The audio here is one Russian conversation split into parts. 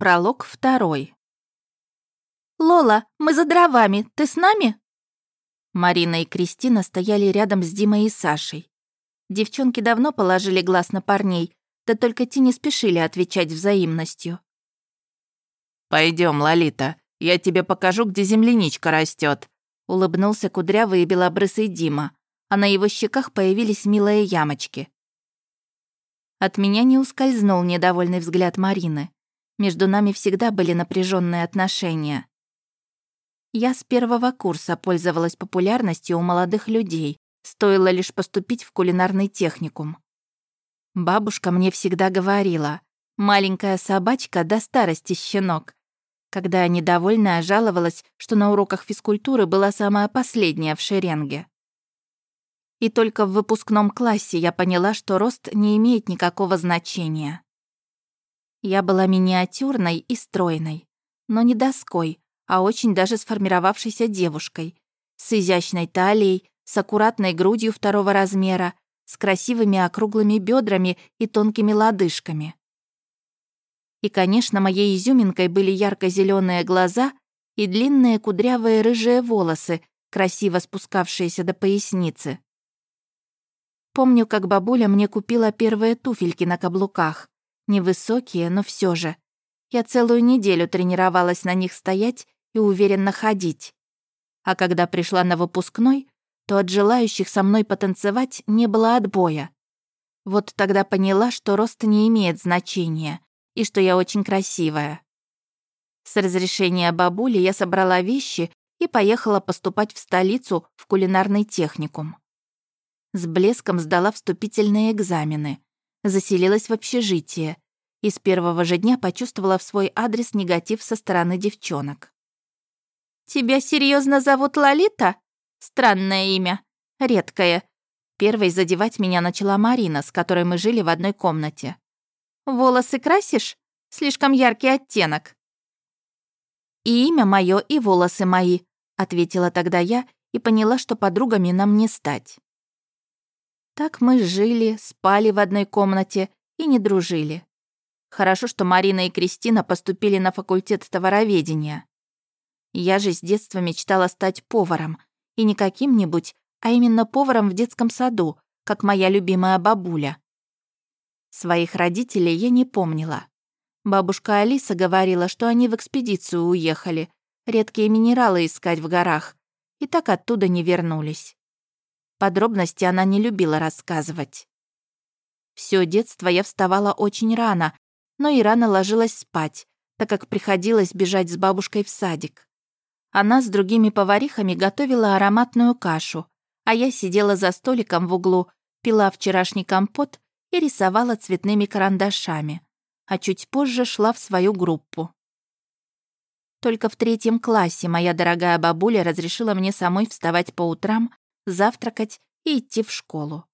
Пролог второй. «Лола, мы за дровами, ты с нами?» Марина и Кристина стояли рядом с Димой и Сашей. Девчонки давно положили глаз на парней, да только те не спешили отвечать взаимностью. Пойдем, Лолита, я тебе покажу, где земляничка растет, улыбнулся кудрявый и белобрысый Дима, а на его щеках появились милые ямочки. От меня не ускользнул недовольный взгляд Марины. Между нами всегда были напряженные отношения. Я с первого курса пользовалась популярностью у молодых людей, стоило лишь поступить в кулинарный техникум. Бабушка мне всегда говорила, маленькая собачка до старости щенок. Когда недовольная жаловалась, что на уроках физкультуры была самая последняя в шеренге. И только в выпускном классе я поняла, что рост не имеет никакого значения. Я была миниатюрной и стройной, но не доской, а очень даже сформировавшейся девушкой, с изящной талией, с аккуратной грудью второго размера, с красивыми округлыми бедрами и тонкими лодыжками. И, конечно, моей изюминкой были ярко зеленые глаза и длинные кудрявые рыжие волосы, красиво спускавшиеся до поясницы. Помню, как бабуля мне купила первые туфельки на каблуках. Невысокие, но все же. Я целую неделю тренировалась на них стоять и уверенно ходить. А когда пришла на выпускной, то от желающих со мной потанцевать не было отбоя. Вот тогда поняла, что рост не имеет значения и что я очень красивая. С разрешения бабули я собрала вещи и поехала поступать в столицу в кулинарный техникум. С блеском сдала вступительные экзамены, заселилась в общежитие и с первого же дня почувствовала в свой адрес негатив со стороны девчонок. «Тебя серьезно зовут Лолита? Странное имя. Редкое». Первой задевать меня начала Марина, с которой мы жили в одной комнате. «Волосы красишь? Слишком яркий оттенок». «И имя мое, и волосы мои», — ответила тогда я и поняла, что подругами нам не стать. Так мы жили, спали в одной комнате и не дружили. Хорошо, что Марина и Кристина поступили на факультет товароведения. Я же с детства мечтала стать поваром, и не каким-нибудь, а именно поваром в детском саду, как моя любимая бабуля. Своих родителей я не помнила. Бабушка Алиса говорила, что они в экспедицию уехали, редкие минералы искать в горах, и так оттуда не вернулись. Подробности она не любила рассказывать. Всё детство я вставала очень рано, но и рано ложилась спать, так как приходилось бежать с бабушкой в садик. Она с другими поварихами готовила ароматную кашу, а я сидела за столиком в углу, пила вчерашний компот и рисовала цветными карандашами, а чуть позже шла в свою группу. Только в третьем классе моя дорогая бабуля разрешила мне самой вставать по утрам завтракать и идти в школу.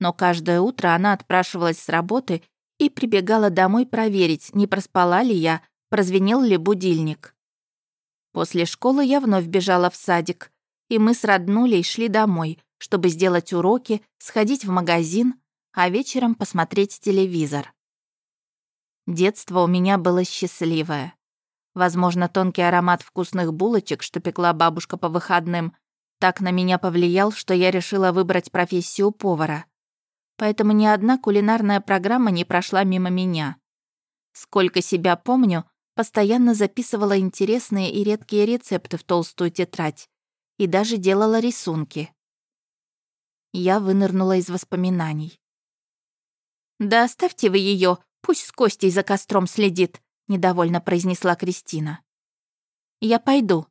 Но каждое утро она отпрашивалась с работы и прибегала домой проверить, не проспала ли я, прозвенел ли будильник. После школы я вновь бежала в садик, и мы с роднулей шли домой, чтобы сделать уроки, сходить в магазин, а вечером посмотреть телевизор. Детство у меня было счастливое. Возможно, тонкий аромат вкусных булочек, что пекла бабушка по выходным, так на меня повлиял, что я решила выбрать профессию повара. Поэтому ни одна кулинарная программа не прошла мимо меня. Сколько себя помню, постоянно записывала интересные и редкие рецепты в толстую тетрадь и даже делала рисунки. Я вынырнула из воспоминаний. «Да оставьте вы ее, пусть с Костей за костром следит», — недовольно произнесла Кристина. «Я пойду»,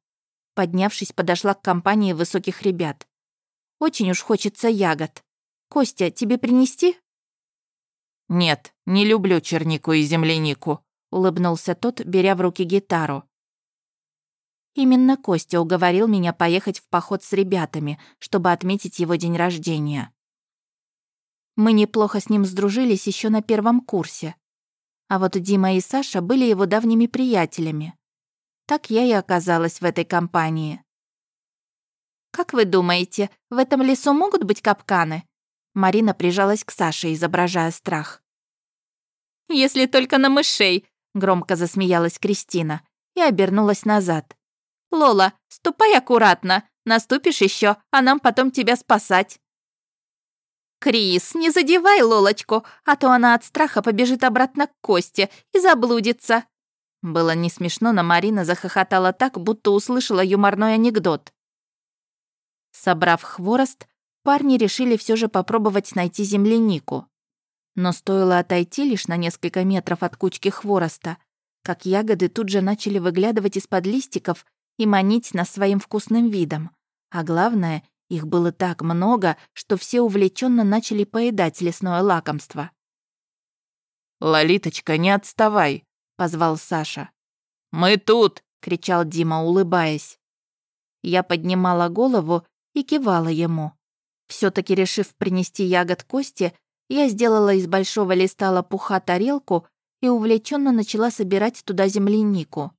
Поднявшись, подошла к компании высоких ребят. «Очень уж хочется ягод. Костя, тебе принести?» «Нет, не люблю чернику и землянику», — улыбнулся тот, беря в руки гитару. Именно Костя уговорил меня поехать в поход с ребятами, чтобы отметить его день рождения. Мы неплохо с ним сдружились еще на первом курсе. А вот Дима и Саша были его давними приятелями. Так я и оказалась в этой компании. «Как вы думаете, в этом лесу могут быть капканы?» Марина прижалась к Саше, изображая страх. «Если только на мышей», Громко засмеялась Кристина и обернулась назад. «Лола, ступай аккуратно. Наступишь еще, а нам потом тебя спасать». «Крис, не задевай Лолочку, а то она от страха побежит обратно к Косте и заблудится». Было не смешно, но Марина захохотала так, будто услышала юморной анекдот. Собрав хворост, парни решили все же попробовать найти землянику. Но стоило отойти лишь на несколько метров от кучки хвороста, как ягоды тут же начали выглядывать из-под листиков и манить нас своим вкусным видом. А главное, их было так много, что все увлеченно начали поедать лесное лакомство. «Лолиточка, не отставай!» — позвал Саша. «Мы тут!» — кричал Дима, улыбаясь. Я поднимала голову и кивала ему. все таки решив принести ягод Кости, я сделала из большого листа лопуха тарелку и увлеченно начала собирать туда землянику.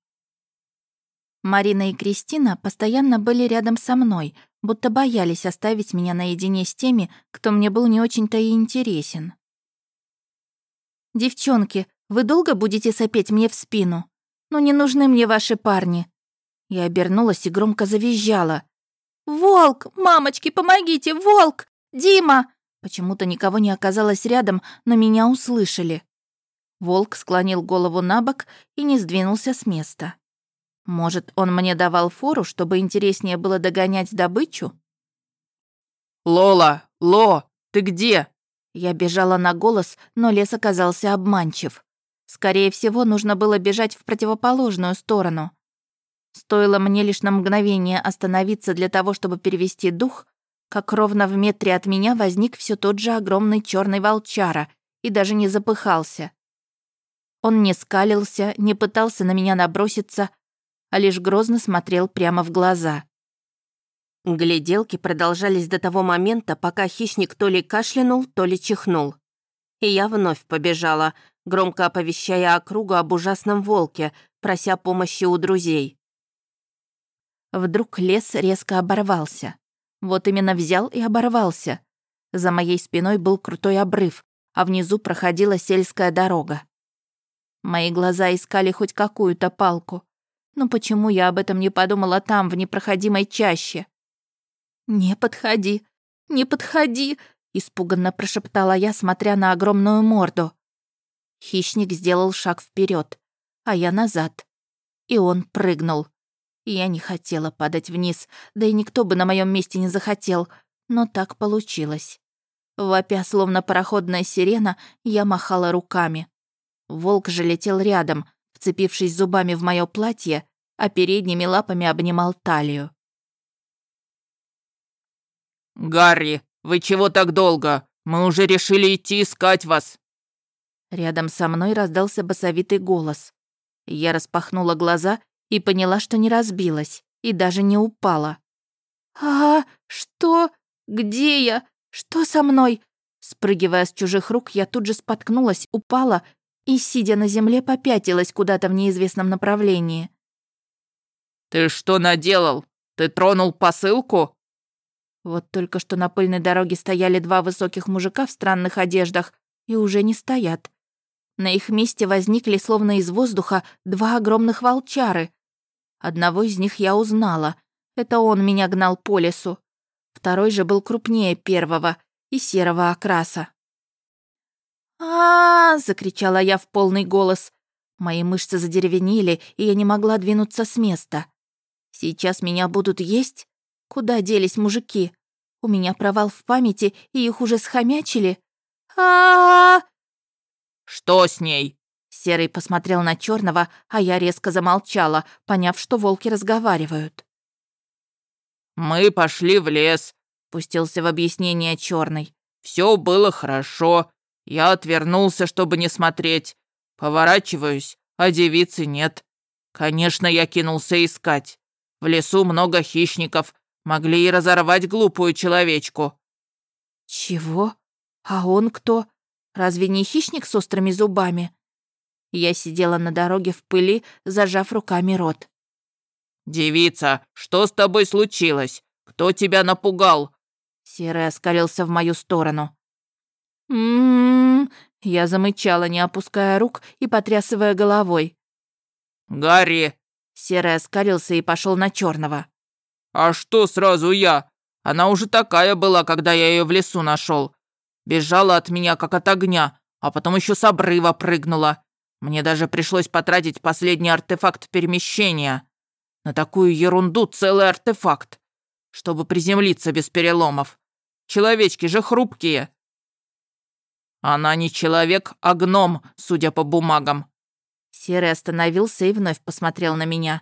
Марина и Кристина постоянно были рядом со мной, будто боялись оставить меня наедине с теми, кто мне был не очень-то и интересен. «Девчонки, вы долго будете сопеть мне в спину? Ну не нужны мне ваши парни». Я обернулась и громко завизжала. «Волк! Мамочки, помогите! Волк! Дима!» Почему-то никого не оказалось рядом, но меня услышали. Волк склонил голову на бок и не сдвинулся с места. Может, он мне давал фору, чтобы интереснее было догонять добычу? «Лола! Ло! Ты где?» Я бежала на голос, но лес оказался обманчив. Скорее всего, нужно было бежать в противоположную сторону. Стоило мне лишь на мгновение остановиться для того, чтобы перевести дух, как ровно в метре от меня возник все тот же огромный черный волчара и даже не запыхался. Он не скалился, не пытался на меня наброситься, а лишь грозно смотрел прямо в глаза. Гляделки продолжались до того момента, пока хищник то ли кашлянул, то ли чихнул. И я вновь побежала, громко оповещая округу об ужасном волке, прося помощи у друзей. Вдруг лес резко оборвался. Вот именно взял и оборвался. За моей спиной был крутой обрыв, а внизу проходила сельская дорога. Мои глаза искали хоть какую-то палку. Но почему я об этом не подумала там, в непроходимой чаще? «Не подходи, не подходи!» — испуганно прошептала я, смотря на огромную морду. Хищник сделал шаг вперед, а я назад. И он прыгнул. Я не хотела падать вниз, да и никто бы на моем месте не захотел, но так получилось. Вопя, словно пароходная сирена, я махала руками. Волк же летел рядом, вцепившись зубами в мое платье, а передними лапами обнимал талию. «Гарри, вы чего так долго? Мы уже решили идти искать вас!» Рядом со мной раздался басовитый голос. Я распахнула глаза и поняла, что не разбилась и даже не упала. «А, что? Где я? Что со мной?» Спрыгивая с чужих рук, я тут же споткнулась, упала и, сидя на земле, попятилась куда-то в неизвестном направлении. «Ты что наделал? Ты тронул посылку?» Вот только что на пыльной дороге стояли два высоких мужика в странных одеждах и уже не стоят. На их месте возникли словно из воздуха два огромных волчары. Одного из них я узнала. Это он меня гнал по лесу. Второй же был крупнее первого и серого окраса а, закричала я в полный голос. Мои мышцы задеревенели, и я не могла двинуться с места. Сейчас меня будут есть? Куда делись мужики? У меня провал в памяти, и их уже схомячили. а, Что с ней? Серый посмотрел на черного, а я резко замолчала, поняв, что волки разговаривают. «Мы пошли в лес», — пустился в объяснение черный. Все было хорошо. Я отвернулся, чтобы не смотреть. Поворачиваюсь, а девицы нет. Конечно, я кинулся искать. В лесу много хищников. Могли и разорвать глупую человечку. Чего? А он кто? Разве не хищник с острыми зубами? Я сидела на дороге в пыли, зажав руками рот. «Девица, что с тобой случилось? Кто тебя напугал?» Серый оскалился в мою сторону. «М-м-м», я замычала, не опуская рук и потрясывая головой. «Гарри!» Серый оскалился и пошел на черного. «А что сразу я? Она уже такая была, когда я ее в лесу нашел. Бежала от меня, как от огня, а потом еще с обрыва прыгнула. Мне даже пришлось потратить последний артефакт перемещения. На такую ерунду целый артефакт, чтобы приземлиться без переломов. Человечки же хрупкие. Она не человек, а гном, судя по бумагам. Серый остановился и вновь посмотрел на меня.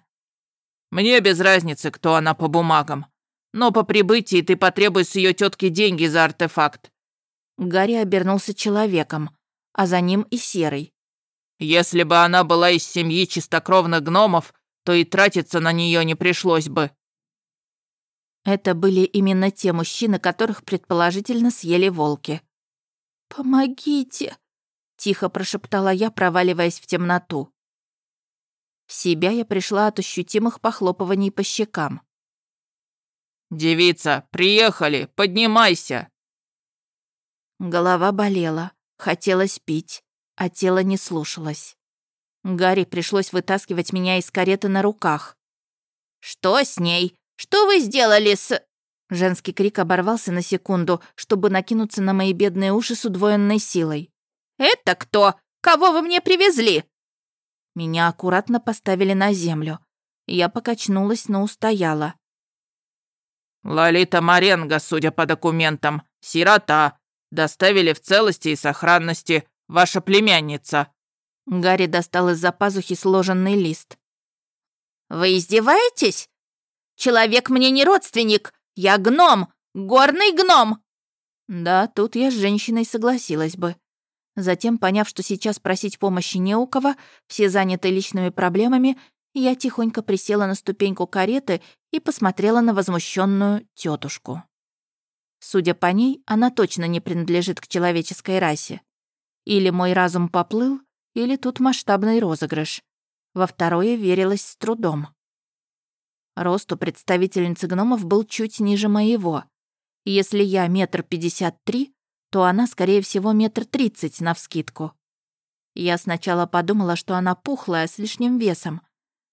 Мне без разницы, кто она по бумагам. Но по прибытии ты потребуй с ее тетки деньги за артефакт. Гарри обернулся человеком, а за ним и Серый. Если бы она была из семьи чистокровных гномов, то и тратиться на нее не пришлось бы. Это были именно те мужчины, которых предположительно съели волки. «Помогите!» — тихо прошептала я, проваливаясь в темноту. В себя я пришла от ощутимых похлопываний по щекам. «Девица, приехали, поднимайся!» Голова болела, хотелось пить, а тело не слушалось. Гарри пришлось вытаскивать меня из кареты на руках. «Что с ней? Что вы сделали с...» Женский крик оборвался на секунду, чтобы накинуться на мои бедные уши с удвоенной силой. «Это кто? Кого вы мне привезли?» Меня аккуратно поставили на землю. Я покачнулась, но устояла. «Лолита Маренго, судя по документам, сирота. Доставили в целости и сохранности. Ваша племянница». Гарри достал из-за пазухи сложенный лист. «Вы издеваетесь? Человек мне не родственник. Я гном, горный гном!» Да, тут я с женщиной согласилась бы. Затем, поняв, что сейчас просить помощи не у кого, все заняты личными проблемами, я тихонько присела на ступеньку кареты и посмотрела на возмущенную тетушку. Судя по ней, она точно не принадлежит к человеческой расе. Или мой разум поплыл, или тут масштабный розыгрыш. Во второе верилось с трудом. Рост у представительницы гномов был чуть ниже моего. Если я метр пятьдесят три, то она, скорее всего, метр тридцать навскидку. Я сначала подумала, что она пухлая, с лишним весом.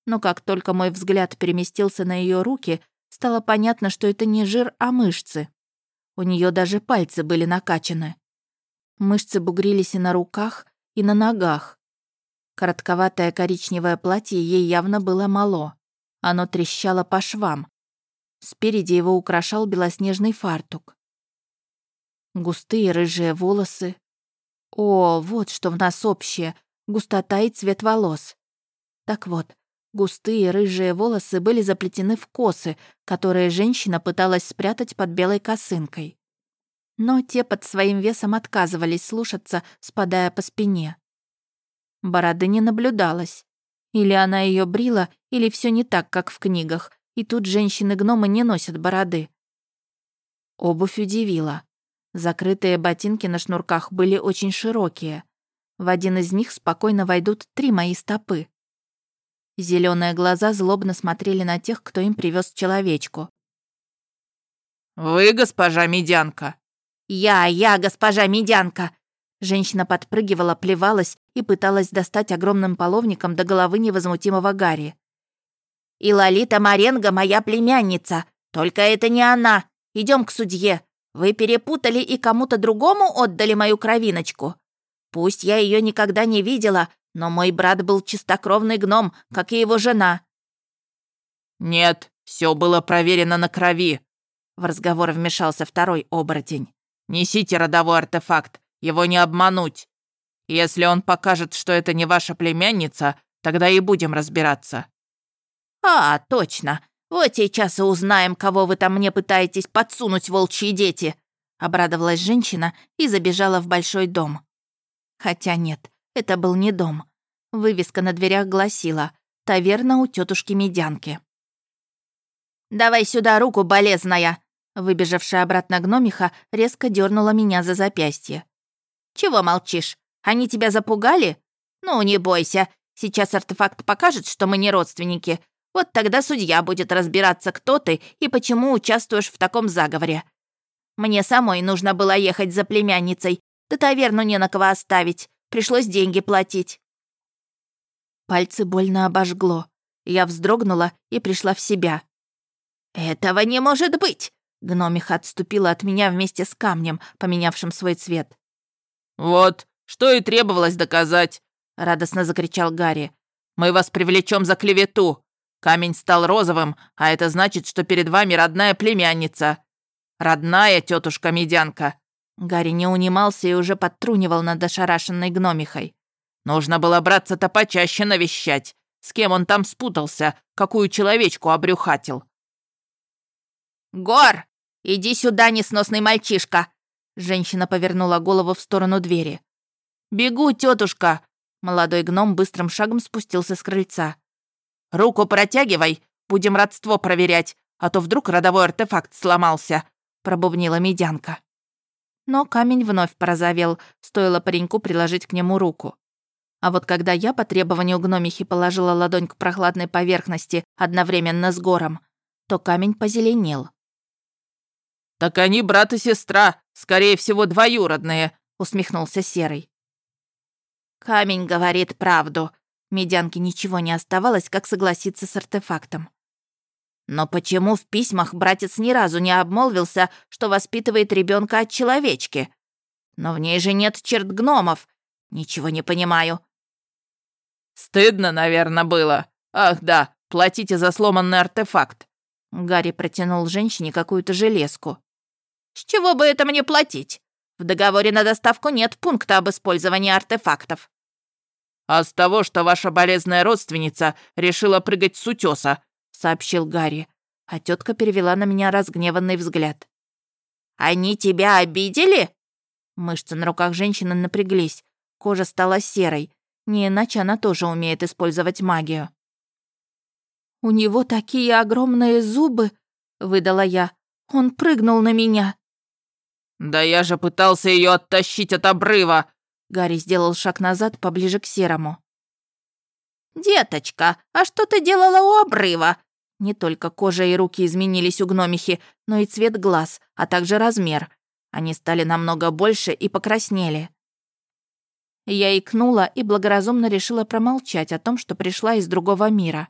Но как только мой взгляд переместился на ее руки, стало понятно, что это не жир, а мышцы. У нее даже пальцы были накачаны. Мышцы бугрились и на руках, и на ногах. Коротковатое коричневое платье ей явно было мало. Оно трещало по швам. Спереди его украшал белоснежный фартук. Густые рыжие волосы. О, вот что в нас общее. Густота и цвет волос. Так вот, густые рыжие волосы были заплетены в косы, которые женщина пыталась спрятать под белой косынкой но те под своим весом отказывались слушаться, спадая по спине. Бороды не наблюдалось. Или она ее брила, или все не так, как в книгах, и тут женщины-гномы не носят бороды. Обувь удивила. Закрытые ботинки на шнурках были очень широкие. В один из них спокойно войдут три мои стопы. Зеленые глаза злобно смотрели на тех, кто им привез человечку. «Вы, госпожа Медянка!» «Я, я, госпожа Медянка!» Женщина подпрыгивала, плевалась и пыталась достать огромным половником до головы невозмутимого Гарри. «И Лолита Маренго моя племянница. Только это не она. Идем к судье. Вы перепутали и кому-то другому отдали мою кровиночку. Пусть я ее никогда не видела, но мой брат был чистокровный гном, как и его жена». «Нет, все было проверено на крови», — в разговор вмешался второй оборотень. Несите родовой артефакт, его не обмануть. Если он покажет, что это не ваша племянница, тогда и будем разбираться». «А, точно. Вот сейчас и узнаем, кого вы там мне пытаетесь подсунуть, волчьи дети», обрадовалась женщина и забежала в большой дом. Хотя нет, это был не дом. Вывеска на дверях гласила «Таверна у тетушки Медянки». «Давай сюда руку, болезная!» Выбежавшая обратно гномиха резко дернула меня за запястье. «Чего молчишь? Они тебя запугали? Ну, не бойся. Сейчас артефакт покажет, что мы не родственники. Вот тогда судья будет разбираться, кто ты и почему участвуешь в таком заговоре. Мне самой нужно было ехать за племянницей, Да таверну не на кого оставить. Пришлось деньги платить». Пальцы больно обожгло. Я вздрогнула и пришла в себя. «Этого не может быть!» Гномиха отступила от меня вместе с камнем, поменявшим свой цвет. «Вот, что и требовалось доказать», — радостно закричал Гарри. «Мы вас привлечем за клевету. Камень стал розовым, а это значит, что перед вами родная племянница. Родная тетушка-медянка». Гарри не унимался и уже подтрунивал над ошарашенной гномихой. «Нужно было браться-то почаще навещать. С кем он там спутался, какую человечку обрюхатил?» «Гор, иди сюда, несносный мальчишка!» Женщина повернула голову в сторону двери. «Бегу, тетушка!» Молодой гном быстрым шагом спустился с крыльца. «Руку протягивай, будем родство проверять, а то вдруг родовой артефакт сломался», пробубнила медянка. Но камень вновь порозовел, стоило пареньку приложить к нему руку. А вот когда я по требованию гномихи положила ладонь к прохладной поверхности одновременно с гором, то камень позеленел. «Так они брат и сестра, скорее всего, двоюродные», — усмехнулся Серый. «Камень говорит правду». Медянке ничего не оставалось, как согласиться с артефактом. Но почему в письмах братец ни разу не обмолвился, что воспитывает ребенка от человечки? Но в ней же нет черт гномов. Ничего не понимаю. Стыдно, наверное, было. Ах да, платите за сломанный артефакт. Гарри протянул женщине какую-то железку. С чего бы это мне платить? В договоре на доставку нет пункта об использовании артефактов. А с того, что ваша болезная родственница решила прыгать с утеса, сообщил Гарри, а тетка перевела на меня разгневанный взгляд. Они тебя обидели? Мышцы на руках женщины напряглись, кожа стала серой, не иначе она тоже умеет использовать магию. «У него такие огромные зубы!» — выдала я. «Он прыгнул на меня!» «Да я же пытался ее оттащить от обрыва!» Гарри сделал шаг назад, поближе к серому. «Деточка, а что ты делала у обрыва?» Не только кожа и руки изменились у гномихи, но и цвет глаз, а также размер. Они стали намного больше и покраснели. Я икнула и благоразумно решила промолчать о том, что пришла из другого мира.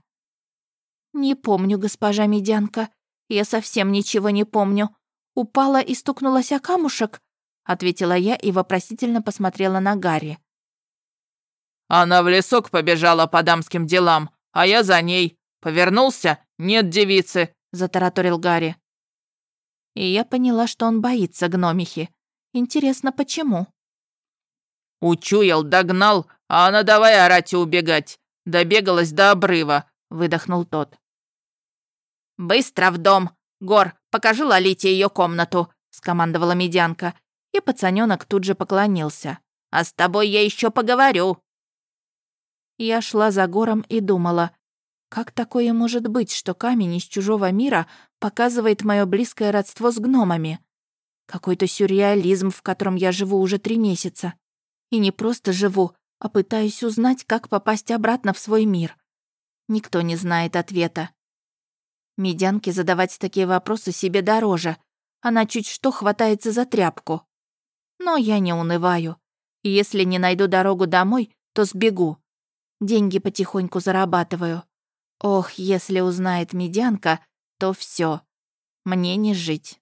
«Не помню, госпожа Медянка. Я совсем ничего не помню. «Упала и стукнулась о камушек?» — ответила я и вопросительно посмотрела на Гарри. «Она в лесок побежала по дамским делам, а я за ней. Повернулся? Нет девицы», — затараторил Гарри. И я поняла, что он боится гномихи. Интересно, почему? «Учуял, догнал, а она давай орать и убегать. Добегалась до обрыва», — выдохнул тот. «Быстро в дом! Гор, покажи Лолите ее комнату», — скомандовала медянка. И пацанёнок тут же поклонился. «А с тобой я еще поговорю». Я шла за гором и думала, как такое может быть, что камень из чужого мира показывает мое близкое родство с гномами? Какой-то сюрреализм, в котором я живу уже три месяца. И не просто живу, а пытаюсь узнать, как попасть обратно в свой мир. Никто не знает ответа. Медянке задавать такие вопросы себе дороже. Она чуть что хватается за тряпку. Но я не унываю. И если не найду дорогу домой, то сбегу. Деньги потихоньку зарабатываю. Ох, если узнает медянка, то все. Мне не жить.